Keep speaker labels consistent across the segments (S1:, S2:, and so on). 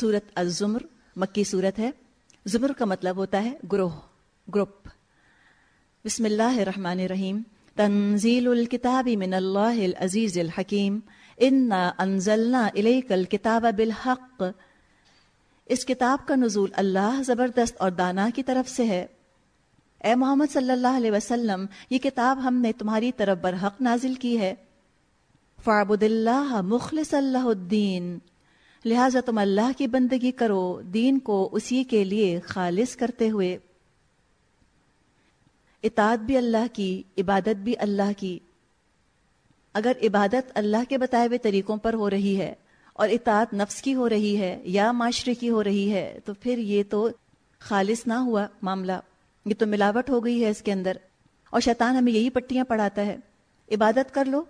S1: سورت الزمر، مکی صورت ہے۔ زمر کا مطلب ہوتا ہے گروہ، گروپ۔ بسم اللہ الرحمن الرحیم۔ تنزیل الکتاب من اللہ العزیز الحکیم۔ انا انزلنا الیک الکتاب بالحق۔ اس کتاب کا نزول اللہ زبردست اور دانا کی طرف سے ہے۔ اے محمد صلی اللہ علیہ وسلم، یہ کتاب ہم نے تمہاری طرف برحق نازل کی ہے۔ فعبد اللہ مخلص اللہ الدین۔ لہٰذا تم اللہ کی بندگی کرو، دین کو اسی کے لیے خالص کرتے ہوئے۔ اطاعت بھی اللہ کی، عبادت بھی اللہ کی۔ اگر عبادت اللہ کے بتائے ہوئے طریقوں پر ہو رہی ہے اور اطاعت نفس کی ہو رہی ہے یا معاشرے کی ہو رہی ہے، تو پھر یہ تو خالص نہ ہوا معاملہ۔ یہ تو ملاوٹ ہو گئی ہے اس کے اندر۔ اور شیطان ہمیں یہی پٹیاں پڑھاتا ہے۔ عبادت کر لو،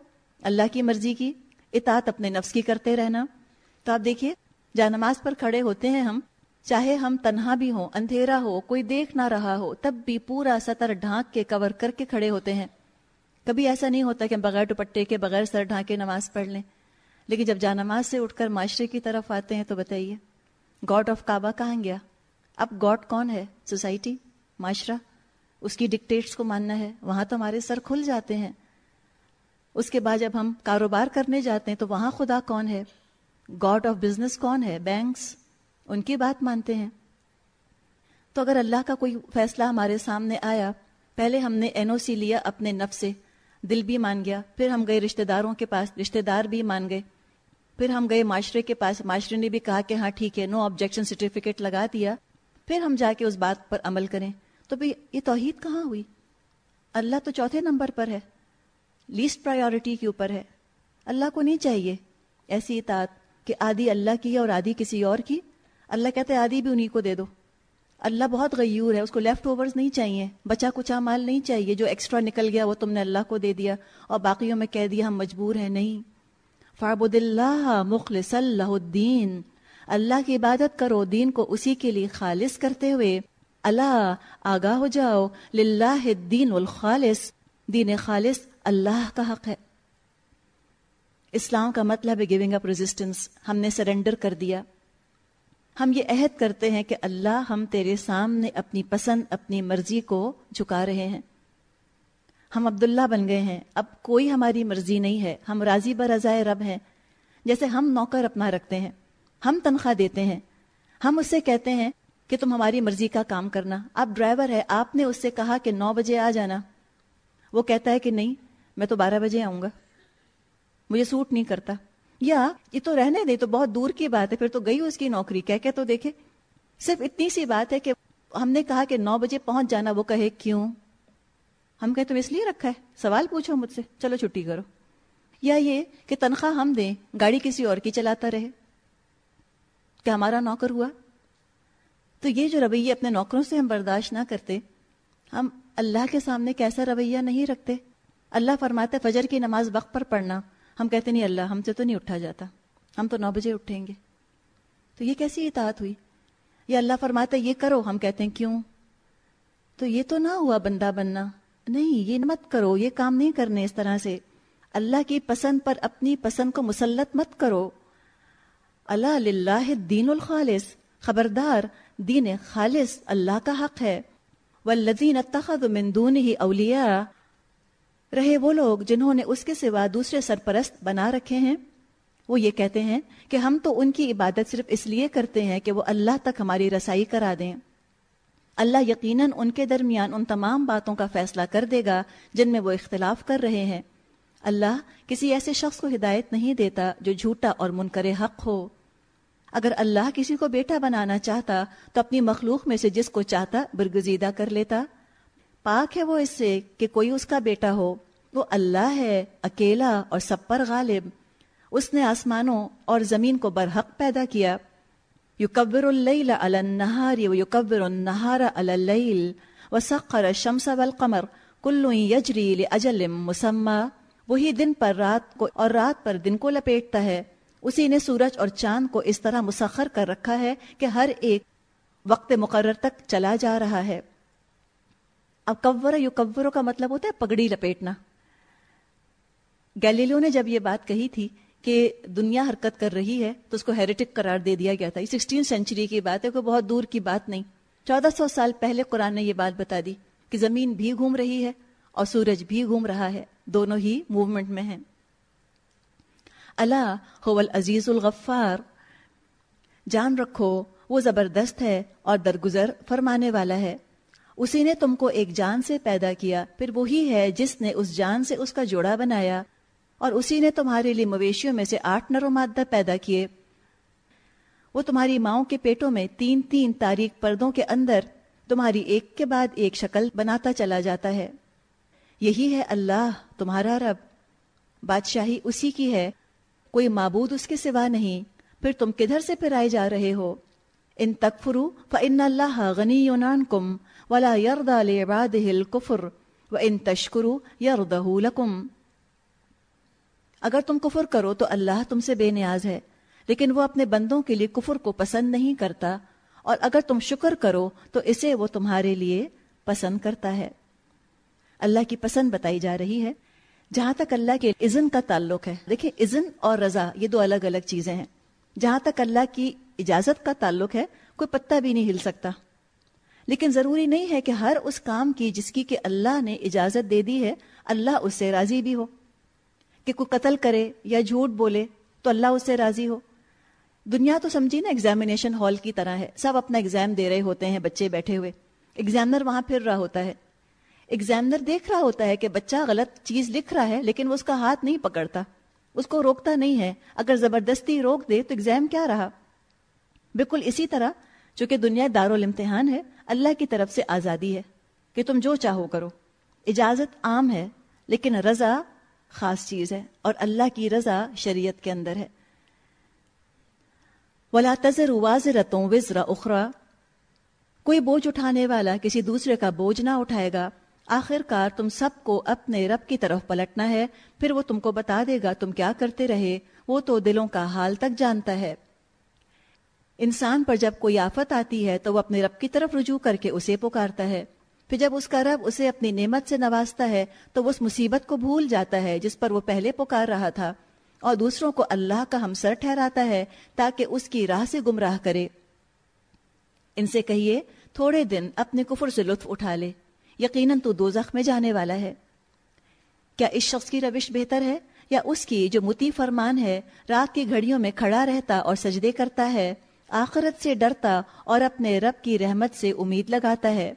S1: اللہ کی مرضی کی، اطاعت اپنے نفس کی کرتے رہنا۔ تو آپ دیکھیے، جہاں نماز پر کھڑے ہوتے ہیں ہم، چاہے ہم تنہا بھی ہوں، اندھیرا ہو، کوئی دیکھ نہ رہا ہو، تب بھی پورا سطر ڈھانک کے کور کر کے کھڑے ہوتے ہیں۔ کبھی ایسا نہیں ہوتا کہ ہم بغیر دوپٹے کے، بغیر سر ڈھانکے نماز پڑھ لیں۔ لیکن جب جا نماز سے اٹھ کر معاشرے کی طرف آتے ہیں تو بتائیے، گاڈ آف کعبہ کہاں گیا؟ اب گاڈ کون ہے؟ سوسائٹی؟ معاشرہ؟ اس کی ڈکٹیٹس کو ماننا ہے، وہاں تو ہمارے سر کھل جاتے ہیں۔ اس کے بعد جب ہم کاروبار کرنے جاتے ہیں تو وہاں خدا کون ہے؟ گاڈ آف بزنس کون ہے؟ بینکس. ان کی بات مانتے ہیں. تو اگر اللہ کا کوئی فیصلہ ہمارے سامنے آیا، پہلے ہم نے این او سی لیا اپنے نف سے، دل بھی مان گیا، پھر ہم گئے رشتہ داروں کے پاس رشتہ دار بھی مان گئے، پھر ہم گئے معاشرے کے پاس، معاشرے نے بھی کہا کہ ہاں ٹھیک ہے نو آبجیکشن سرٹیفکیٹ لگا دیا، پھر ہم جا کے اس بات پر عمل کریں۔ تو بھائی یہ توحید کہاں ہوئی؟ اللہ تو چوتھے نمبر پر ہے لیسٹ پرائیورٹی کے اوپر ہے۔ اللہ کو نہیں چاہیے ایسی اطاعت کہ آدھی اللہ کی اور آدھی کسی اور کی؟ اللہ کہتے آدھی بھی انہیں کو دے دو۔ اللہ بہت غیور ہے، اس کو لیفٹ اوورز نہیں چاہیے۔ بچا کچا مال نہیں چاہیے۔ جو ایکسٹرا نکل گیا وہ تم نے اللہ کو دے دیا۔ اور باقیوں میں کہہ دیا ہم مجبور ہیں۔ نہیں۔ فعبد اللہ مخلص اللہ الدین اللہ کی عبادت کرو، دین کو اسی کے لیے خالص کرتے ہوئے۔ اللہ، آگاہ ہو جاؤ۔ للہ الدین الخالص۔ دین خالص اللہ کا حق ہے۔ اسلام کا مطلب ہے گیونگ اپ ریزسٹنس ہم نے سرنڈر کر دیا. ہم یہ عہد کرتے ہیں کہ اللہ ہم تیرے سامنے اپنی پسند، اپنی مرضی کو جھکا رہے ہیں۔ ہم عبداللہ بن گئے ہیں۔ اب کوئی ہماری مرضی نہیں ہے۔ ہم راضی برضائے رب ہیں۔ جیسے ہم نوکر اپنا رکھتے ہیں۔ ہم تنخواہ دیتے ہیں۔ ہم اس سے کہتے ہیں کہ تم ہماری مرضی کا کام کرنا۔ آپ ڈرائیور ہے آپ نے اس سے کہا کہ نو بجے آ جانا۔ وہ کہتا ہے کہ نہیں، میں تو بارہ بجے آؤں گا۔ مجھے سوٹ نہیں کرتا۔ یا یہ تو رہنے دے تو بہت دور کی بات ہے، پھر تو گئی اس کی نوکری۔ کہہ کے تو دیکھے۔ صرف اتنی سی بات ہے کہ ہم نے کہا کہ نو بجے پہنچ جانا، وہ کہے، کیوں؟ ہم کہیں تم اس لیے رکھا ہے؟ سوال پوچھو مجھ سے۔ چلو چھٹی کرو۔ یا یہ کہ تنخواہ ہم دیں، گاڑی کسی اور کی چلاتا رہے۔ کہ ہمارا نوکر ہوا؟ تو یہ جو رویہ اپنے نوکروں سے ہم برداشت نہ کرتے، ہم اللہ کے سامنے کیسا رویہ نہیں رکھتے۔ اللہ فرماتے فجر کی نماز وقت پر پڑھنا۔ ہم کہتے نہیں اللہ، ہم سے تو نہیں اٹھا جاتا۔ ہم تو نو بجے اٹھیں گے۔ تو یہ کیسی اطاعت ہوئی؟ یا اللہ فرماتا یہ کرو۔ ہم کہتے ہیں، کیوں؟ تو یہ تو نہ ہوا بندہ بننا۔ نہیں، یہ مت کرو، یہ کام نہیں کرنے اس طرح سے۔ اللہ کی پسند پر اپنی پسند کو مسلط مت کرو۔ اللہ دین الخالص، خبردار، دین خالص، اللہ کا حق ہے۔ والذین اتخذوا من دونه اولیاء رہے وہ لوگ جنہوں نے اس کے سوا دوسرے سرپرست بنا رکھے ہیں؟ وہ یہ کہتے ہیں کہ ہم تو ان کی عبادت صرف اس لیے کرتے ہیں کہ وہ اللہ تک ہماری رسائی کرا دیں۔ اللہ یقیناً ان کے درمیان ان تمام باتوں کا فیصلہ کر دے گا جن میں وہ اختلاف کر رہے ہیں۔ اللہ کسی ایسے شخص کو ہدایت نہیں دیتا جو جھوٹا اور منکر حق ہو۔ اگر اللہ کسی کو بیٹا بنانا چاہتا تو اپنی مخلوق میں سے جس کو چاہتا برگزیدہ کر لیتا۔ پاک ہے وہ اس سے کہ کوئی اس کا بیٹا ہو۔ وہ اللہ ہے، اکیلا اور سب پر غالب۔ اس نے آسمانوں اور زمین کو برحق پیدا کیا۔ یکبر اللیل علی النہار و یکبر النہار علی اللیل وسخر الشمس والقمر کل یجری لاجل مسمى وہی دن پر رات کو اور رات پر دن کو لپیٹتا ہے۔ اسی نے سورج اور چاند کو اس طرح مسخر کر رکھا ہے کہ ہر ایک وقت مقرر تک چلا جا رہا ہے۔ اب کور یو کوروں کا مطلب ہوتا ہے پگڑی لپیٹنا۔ گیلیلو نے جب یہ بات کہی تھی کہ دنیا حرکت کر رہی ہے تو اس کو ہیریٹک قرار دے دیا گیا تھا۔ یہ سکسٹین سینچری کی بات ہے، کوئی بہت دور کی بات نہیں۔ چودہ سو سال پہلے قرآن نے یہ بات بتا دی کہ زمین بھی گھوم رہی ہے اور سورج بھی گھوم رہا ہے۔ دونوں ہی موومنٹ میں ہیں۔ اللہ ہو عزیز الغفار۔ جان رکھو، وہ زبردست ہے اور درگزر فرمانے والا ہے۔ اسی نے تم کو ایک جان سے پیدا کیا، پھر وہی ہے جس نے اس جان سے اس کا جوڑا بنایا۔ اور اسی نے تمہارے لیے مویشیوں میں سے آٹھ نر و مادہ پیدا کیے۔ وہ تمہاری ماؤں کے پیٹوں میں تین تین تاریخ پردوں کے اندر تمہاری ایک کے بعد ایک شکل بناتا چلا جاتا ہے۔ یہی ہے اللہ، تمہارا رب۔ بادشاہی اسی کی ہے۔ کوئی معبود اس کے سوا نہیں۔ پھر تم کدھر سے پھر آئے جا رہے ہو؟ ان تکفرو فن اللہ غنی یونان کم ولا یردا لعباده الكفر وان تشکرو یردہ لکم اگر تم کفر کرو تو اللہ تم سے بے نیاز ہے، لیکن وہ اپنے بندوں کے لیے کفر کو پسند نہیں کرتا، اور اگر تم شکر کرو تو اسے وہ تمہارے لیے پسند کرتا ہے۔ اللہ کی پسند بتائی جا رہی ہے، جہاں تک اللہ کے اذن کا تعلق ہے۔ دیکھیں، اذن اور رضا، یہ دو الگ الگ چیزیں ہیں۔ جہاں تک اللہ کی اجازت کا تعلق ہے، کوئی پتہ بھی نہیں ہل سکتا۔ لیکن ضروری نہیں ہے کہ ہر اس کام کی جس کی کہ اللہ نے اجازت دے دی ہے، اللہ اس سے راضی بھی ہو۔ کہ کوئی قتل کرے یا جھوٹ بولے تو اللہ اس سے راضی ہو۔ دنیا تو سمجھی نا ایگزامینیشن ہال کی طرح ہے۔ سب اپنا ایگزام دے رہے ہوتے ہیں بچے بیٹھے ہوئے۔ ایگزامنر وہاں پھر رہا ہوتا ہے۔ ایگزامنر دیکھ رہا ہوتا ہے کہ بچہ غلط چیز لکھ رہا ہے لیکن وہ اس کا ہاتھ نہیں پکڑتا۔ اس کو روکتا نہیں ہے۔ اگر زبردستی روک دے تو ایگزام کیا رہا؟ بالکل اسی طرح چونکہ دنیا دار الامتحان ہے، اللہ کی طرف سے آزادی ہے کہ تم جو چاہو کرو۔ اجازت عام ہے، لیکن رضا خاص چیز ہے اور اللہ کی رضا شریعت کے اندر ہے۔ ولا تذر واضرتوں وزرا اخرا کوئی بوجھ اٹھانے والا کسی دوسرے کا بوجھ نہ اٹھائے گا۔ آخر کار تم سب کو اپنے رب کی طرف پلٹنا ہے، پھر وہ تم کو بتا دے گا تم کیا کرتے رہے۔ وہ تو دلوں کا حال تک جانتا ہے۔ انسان پر جب کوئی آفت آتی ہے تو وہ اپنے رب کی طرف رجوع کر کے اسے پکارتا ہے۔ پھر جب اس کا رب اسے اپنی نعمت سے نوازتا ہے تو وہ اس مصیبت کو بھول جاتا ہے جس پر وہ پہلے پکار رہا تھا۔ اور دوسروں کو اللہ کا ہمسر ٹھہراتا ہے تاکہ اس کی راہ سے گمراہ کرے۔ ان سے کہیے، تھوڑے دن اپنے کفر سے لطف اٹھا لے۔ یقیناً تو دو میں جانے والا ہے۔ کیا اس شخص کی روش بہتر ہے؟ یا اس کی جو متی فرمان ہے، رات کی گھڑیوں میں کھڑا رہتا اور سجدے کرتا ہے؟ آخرت سے ڈرتا اور اپنے رب کی رحمت سے امید لگاتا ہے۔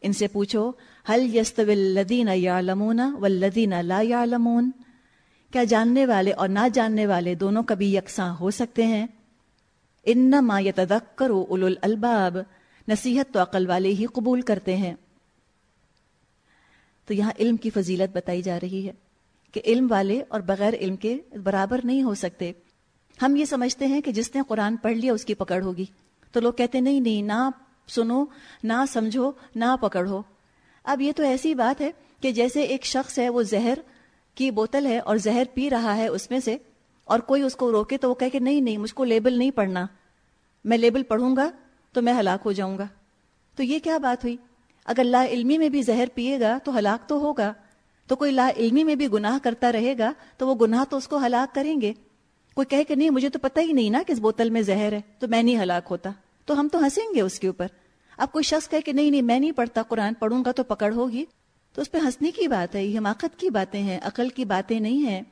S1: ان سے پوچھو حل یست ولدین یا لمون و لا یا لمون کیا جاننے والے اور نہ جاننے والے دونوں کبھی یکساں ہو سکتے ہیں؟ ان ما یتذکر اولو الالباب، نصیحت تو عقل والے ہی قبول کرتے ہیں۔ تو یہاں علم کی فضیلت بتائی جا رہی ہے کہ علم والے اور بغیر علم کے برابر نہیں ہو سکتے۔ ہم یہ سمجھتے ہیں کہ جس نے قرآن پڑھ لیا اس کی پکڑ ہوگی۔ تو لوگ کہتے نہیں نہیں، نہ سنو، نہ سمجھو، نہ پکڑو۔ اب یہ تو ایسی بات ہے کہ جیسے ایک شخص ہے، وہ زہر کی بوتل ہے اور زہر پی رہا ہے اس میں سے، اور کوئی اس کو روکے تو وہ کہے کہ، نہیں نہیں، مجھ کو لیبل نہیں پڑھنا۔ میں لیبل پڑھوں گا تو میں ہلاک ہو جاؤں گا۔ تو یہ کیا بات ہوئی؟ اگر لا علمی میں بھی زہر پیے گا تو ہلاک تو ہوگا۔ تو کوئی لا علمی میں بھی گناہ کرتا رہے گا تو وہ گناہ تو اس کو ہلاک کریں گے۔ کوئی کہے کہ نہیں، مجھے تو پتہ ہی نہیں نا کہ اس بوتل میں زہر ہے، تو میں نہیں ہلاک ہوتا۔ تو ہم تو ہنسیں گے اس کے اوپر۔ اب کوئی شخص کہے کہ نہیں نہیں، میں نہیں پڑھتا قرآن، پڑھوں گا تو پکڑ ہوگی۔ تو اس پہ ہنسنے کی بات ہے، یہ حماقت کی باتیں ہیں، عقل کی باتیں نہیں ہیں۔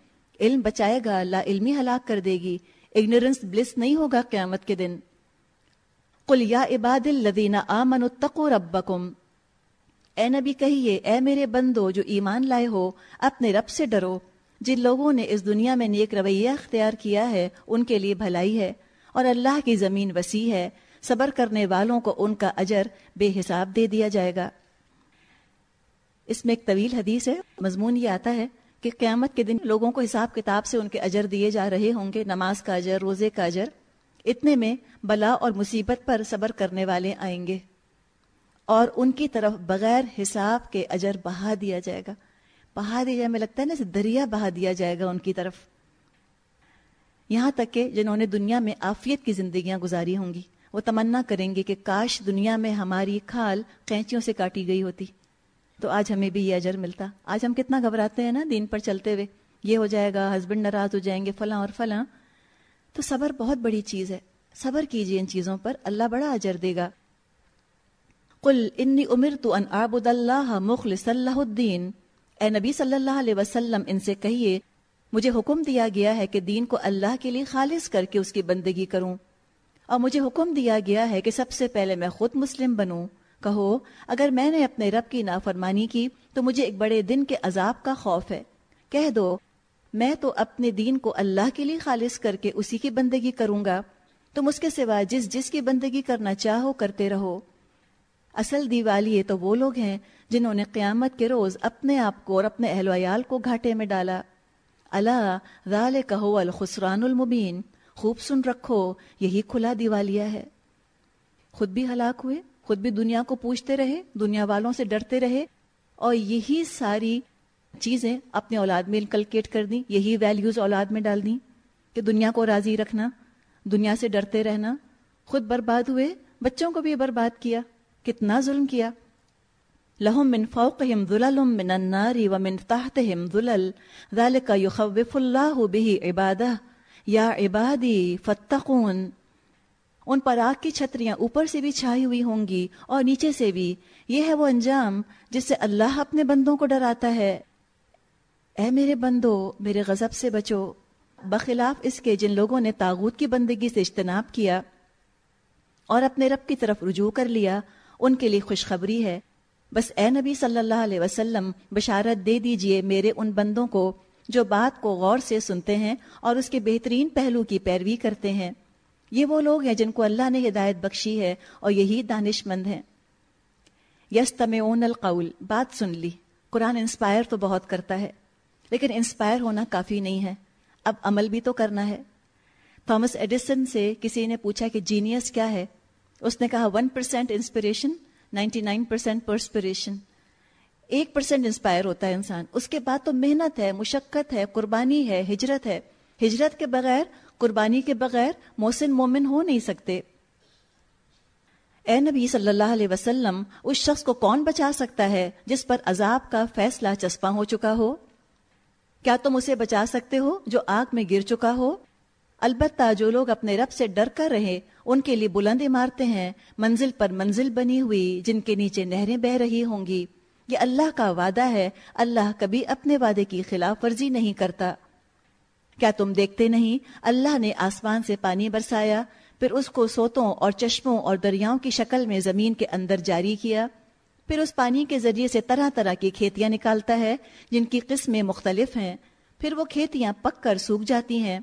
S1: علم بچائے گا، لا علمی ہلاک کر دے گی۔ اگنورنس بلس نہیں ہوگا قیامت کے دن۔ قل یا عباد الذین آمنوا اتقوا ربکم۔ اے نبی کہیے، اے میرے بندو جو ایمان لائے ہو، اپنے رب سے ڈرو۔ جن لوگوں نے اس دنیا میں نیک رویہ اختیار کیا ہے، ان کے لیے بھلائی ہے اور اللہ کی زمین وسیع ہے۔ صبر کرنے والوں کو ان کا اجر بے حساب دے دیا جائے گا۔ اس میں ایک طویل حدیث ہے۔ مضمون یہ آتا ہے کہ قیامت کے دن لوگوں کو حساب کتاب سے ان کے اجر دیے جا رہے ہوں گے۔ نماز کا اجر، روزے کا اجر۔ اتنے میں بلا اور مصیبت پر صبر کرنے والے آئیں گے اور ان کی طرف بغیر حساب کے اجر بہا دیا جائے گا۔ بہا دیا جائے میں لگتا ہے نا دریا بہا دیا جائے گا ان کی طرف۔ یہاں تک کہ جنہوں نے دنیا میں آفیت کی زندگیاں گزاری ہوں گی، وہ تمنا کریں گے کہ کاش دنیا میں ہماری کھال قینچیوں سے کاٹی گئی ہوتی۔ تو آج ہمیں بھی یہ اجر ملتا۔ آج ہم کتنا گھبراتے ہیں نا دین پر چلتے ہوئے۔ یہ ہو جائے گا، ہسبینڈ ناراض ہو جائیں گے، فلاں اور فلاں۔ تو صبر بہت بڑی چیز ہے۔ صبر کیجیے ان چیزوں پر، اللہ بڑا اجر دے گا۔ قل انی امر تو ان آبد اللہ مخلص اللہ الدین اے نبی صلی اللہ علیہ وسلم، ان سے کہیے، مجھے حکم دیا گیا ہے کہ دین کو اللہ کے لیے خالص کر کے اس کی بندگی کروں۔ اور مجھے حکم دیا گیا ہے کہ سب سے پہلے میں خود مسلم بنوں۔ کہو، اگر میں نے اپنے رب کی نافرمانی کی، تو مجھے ایک بڑے دن کے عذاب کا خوف ہے۔ کہہ دو، میں تو اپنے دین کو اللہ کے لیے خالص کر کے اسی کی بندگی کروں گا۔ تم اس کے سوا جس جس کی بندگی کرنا چاہو، کرتے رہو۔ اصل دیوالی تو وہ لوگ ہیں جنہوں نے قیامت کے روز اپنے آپ کو اور اپنے اہل ویال کو گھاٹے میں ڈالا۔ اللہ رال کہو الخسران المبین۔ خوب سن رکھو، یہی کھلا دیوالیا ہے۔ خود بھی ہلاک ہوئے، خود بھی دنیا کو پوچھتے رہے، دنیا والوں سے ڈرتے رہے۔ اور یہی ساری چیزیں اپنے اولاد میں انکلکیٹ کر دیں، یہی ویلیوز اولاد میں ڈال دیں کہ دنیا کو راضی رکھنا، دنیا سے ڈرتے رہنا۔ خود برباد ہوئے، بچوں کو بھی برباد کیا۔ کتنا ظلم کیا۔ لہم من فوقہم ظلل من النار ومن تحتہم ظلل۔ ذالک یخوف اللہ به عبادہ۔ یا عبادی فتقون ان پر آگ کی چھتریاں اوپر سے بھی چھائی ہوئی ہوں گی اور نیچے سے بھی۔ یہ ہے وہ انجام جس سے اللہ اپنے بندوں کو ڈراتا ہے۔ اے میرے بندو، میرے غضب سے بچو۔ بخلاف اس کے جن لوگوں نے تاغوت کی بندگی سے اجتناب کیا اور اپنے رب کی طرف رجوع کر لیا ان کے لیے خوشخبری ہے۔ بس اے نبی صلی اللہ علیہ وسلم، بشارت دے دیجیے میرے ان بندوں کو جو بات کو غور سے سنتے ہیں اور اس کے بہترین پہلو کی پیروی کرتے ہیں۔ یہ وہ لوگ ہیں جن کو اللہ نے ہدایت بخشی ہے اور یہی دانش مند ہیں۔ یس تم القول، بات سن لی۔ قرآن انسپائر تو بہت کرتا ہے، لیکن انسپائر ہونا کافی نہیں ہے۔ اب عمل بھی تو کرنا ہے۔ تھامس ایڈیسن سے کسی نے پوچھا کہ جینیس کیا ہے؟ اس نے کہا one percent inspiration ninety nine percent perspiration ایک پرسینٹ انسپائر ہوتا ہے انسان. اس کے بعد تو محنت ہے، مشقت ہے، قربانی ہے، ہجرت ہے. ہجرت کے بغیر، قربانی کے بغیر محسن مومن ہو نہیں سکتے. اے نبی صلی اللہ علیہ وسلم، اس شخص کو کون بچا سکتا ہے جس پر عذاب کا فیصلہ چسپاں ہو چکا ہو؟ کیا تم اسے بچا سکتے ہو جو آگ میں گر چکا ہو؟ البتہ جو لوگ اپنے رب سے ڈر کر رہے، ان کے لیے بلند عمارتیں ہیں، منزل پر منزل بنی ہوئی، جن کے نیچے نہریں بہ رہی ہوں گی۔ یہ اللہ کا وعدہ ہے، اللہ کبھی اپنے وعدے کی خلاف ورزی نہیں کرتا۔ کیا تم دیکھتے نہیں، اللہ نے آسمان سے پانی برسایا، پھر اس کو سوتوں اور چشموں اور دریاؤں کی شکل میں زمین کے اندر جاری کیا۔ پھر اس پانی کے ذریعے سے طرح طرح کی کھیتیاں نکالتا ہے، جن کی قسمیں مختلف ہیں۔ پھر وہ کھیتیاں پک کر سوکھ جاتی ہیں۔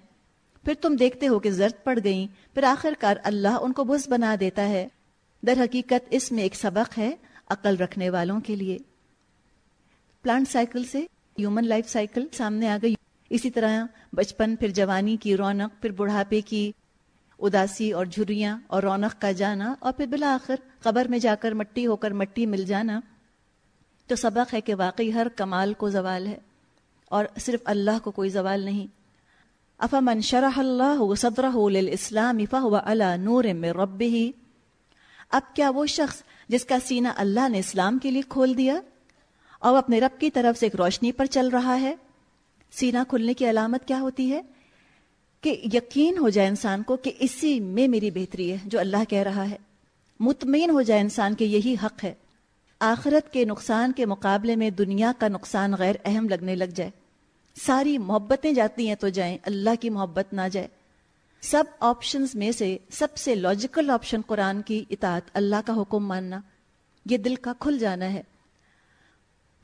S1: پھر تم دیکھتے ہو کہ زرد پڑ گئیں، پھر آخر کار اللہ ان کو بز بنا دیتا ہے۔ در حقیقت اس میں ایک سبق ہے عقل رکھنے والوں کے لیے۔ پلانٹ سائیکل سے ہیومن لائف سائیکل سامنے آ گئی۔ اسی طرح بچپن، پھر جوانی کی رونق، پھر بڑھاپے کی اداسی اور جھریاں اور رونق کا جانا اور پھر بلاخر قبر میں جا کر مٹی ہو کر مٹی مل جانا۔ تو سبق ہے کہ واقعی ہر کمال کو زوال ہے اور صرف اللہ کو کوئی زوال نہیں۔ افا من شرح اللہ صدر اسلام علی نور میں رب ہی اب کیا وہ شخص جس کا سینہ اللہ نے اسلام کے لیے کھول دیا اور اپنے رب کی طرف سے ایک روشنی پر چل رہا ہے؟ سینہ کھلنے کی علامت کیا ہوتی ہے؟ کہ یقین ہو جائے انسان کو کہ اسی میں میری بہتری ہے جو اللہ کہہ رہا ہے۔ مطمئن ہو جائے انسان کہ یہی حق ہے۔ آخرت کے نقصان کے مقابلے میں دنیا کا نقصان غیر اہم لگنے لگ جائے۔ ساری محبتیں جاتی ہیں تو جائیں، اللہ کی محبت نہ جائے۔ سب آپشنز میں سے سب سے لاجیکل آپشن قرآن کی اطاعت، اللہ کا حکم ماننا، یہ دل کا کھل جانا ہے۔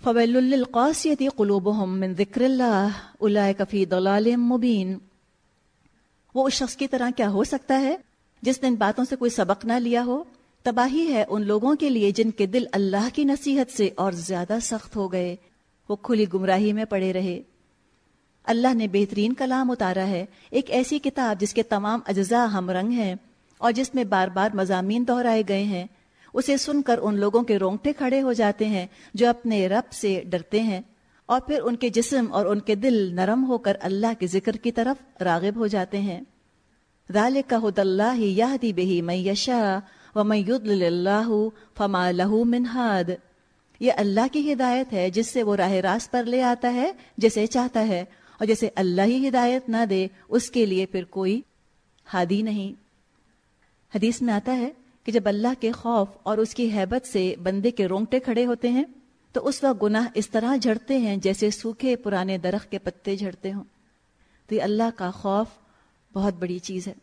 S1: فویل القاسیتی قلوبهم من ذکر اللہ اولئک فی ضلال مبین وہ اس شخص کی طرح کیا ہو سکتا ہے؟ جس نے ان باتوں سے کوئی سبق نہ لیا ہو، تباہی ہے ان لوگوں کے لیے جن کے دل اللہ کی نصیحت سے اور زیادہ سخت ہو گئے۔ وہ کھلی گمراہی میں پڑے رہے۔ اللہ نے بہترین کلام اتارا ہے، ایک ایسی کتاب جس کے تمام اجزاء ہم رنگ ہیں اور جس میں بار بار مضامین دہرائے گئے ہیں۔ اسے سن کر ان لوگوں کے رونگٹے کھڑے ہو جاتے ہیں جو اپنے رب سے ڈرتے ہیں اور پھر ان کے جسم اور ان کے دل نرم ہو کر اللہ کے ذکر کی طرف راغب ہو جاتے ہیں۔ ذالک حد اللہ یہدی بہی من یشا ومن یضلل اللہ فما لہو من ہاد یہ اللہ کی ہدایت ہے جس سے وہ راہ راست پر لے آتا ہے، جسے چاہتا ہے۔ اور جیسے اللہ ہی ہدایت نہ دے، اس کے لیے پھر کوئی ہادی نہیں۔ حدیث میں آتا ہے کہ جب اللہ کے خوف اور اس کی حیبت سے بندے کے رونگٹے کھڑے ہوتے ہیں، تو اس وقت گناہ اس طرح جھڑتے ہیں جیسے سوکھے پرانے درخت کے پتے جھڑتے ہوں۔ تو یہ اللہ کا خوف بہت بڑی چیز ہے۔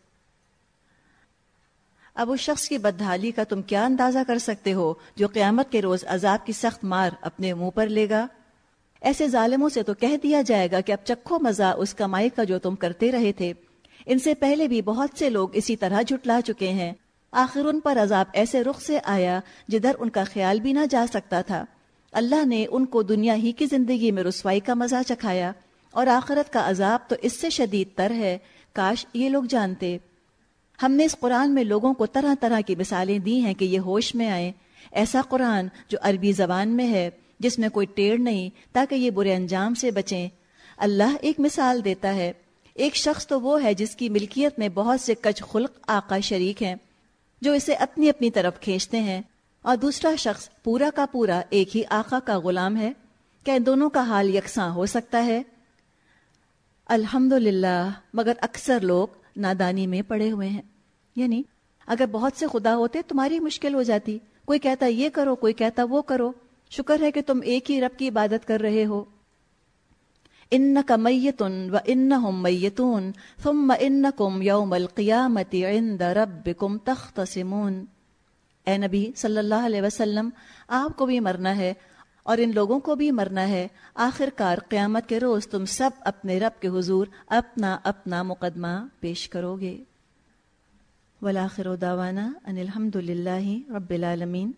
S1: اب اس شخص کی بدحالی کا تم کیا اندازہ کر سکتے ہو جو قیامت کے روز عذاب کی سخت مار اپنے منہ پر لے گا؟ ایسے ظالموں سے تو کہہ دیا جائے گا کہ اب چکھو مزہ اس کمائی کا جو تم کرتے رہے تھے۔ ان سے پہلے بھی بہت سے لوگ اسی طرح جھٹلا چکے ہیں۔ آخر ان پر عذاب ایسے رخ سے آیا جدھر ان کا خیال بھی نہ جا سکتا تھا۔ اللہ نے ان کو دنیا ہی کی زندگی میں رسوائی کا مزہ چکھایا اور آخرت کا عذاب تو اس سے شدید تر ہے۔ کاش یہ لوگ جانتے۔ ہم نے اس قرآن میں لوگوں کو طرح طرح کی مثالیں دی ہیں کہ یہ ہوش میں آئے ایسا قرآن جو عربی زبان میں ہے۔ جس میں کوئی ٹیڑھ نہیں تاکہ یہ برے انجام سے بچیں۔ اللہ ایک مثال دیتا ہے۔ ایک شخص تو وہ ہے جس کی ملکیت میں بہت سے کچ خلق آقا شریک ہیں، جو اسے اپنی اپنی طرف کھینچتے ہیں۔ اور دوسرا شخص پورا کا پورا ایک ہی آقا کا غلام ہے کیا ان دونوں کا حال یکساں ہو سکتا ہے۔ الحمد مگر اکثر لوگ نادانی میں پڑے ہوئے ہیں۔ یعنی اگر بہت سے خدا ہوتے تمہاری مشکل ہو جاتی۔ کوئی کہتا یہ کرو، کوئی کہتا وہ کرو۔ شکر ہے کہ تم ایک ہی رب کی عبادت کر رہے ہو۔ ان کا میتن و ان میتون، ثم ان کم یوم القیامتی عند ربکم تختصمون۔ اے نبی صلی اللہ علیہ وسلم، آپ کو بھی مرنا ہے اور ان لوگوں کو بھی مرنا ہے۔ آخر کار قیامت کے روز تم سب اپنے رب کے حضور اپنا اپنا مقدمہ پیش کرو گے۔ ولاخر داوانا ان الحمد للہ رب العالمین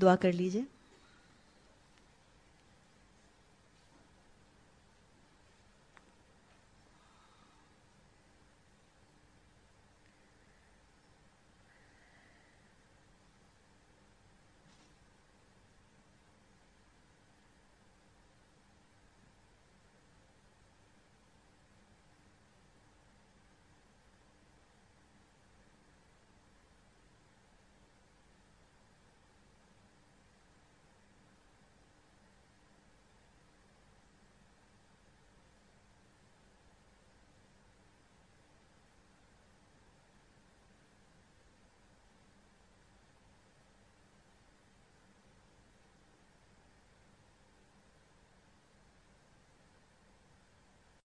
S1: دعا کر لیجیے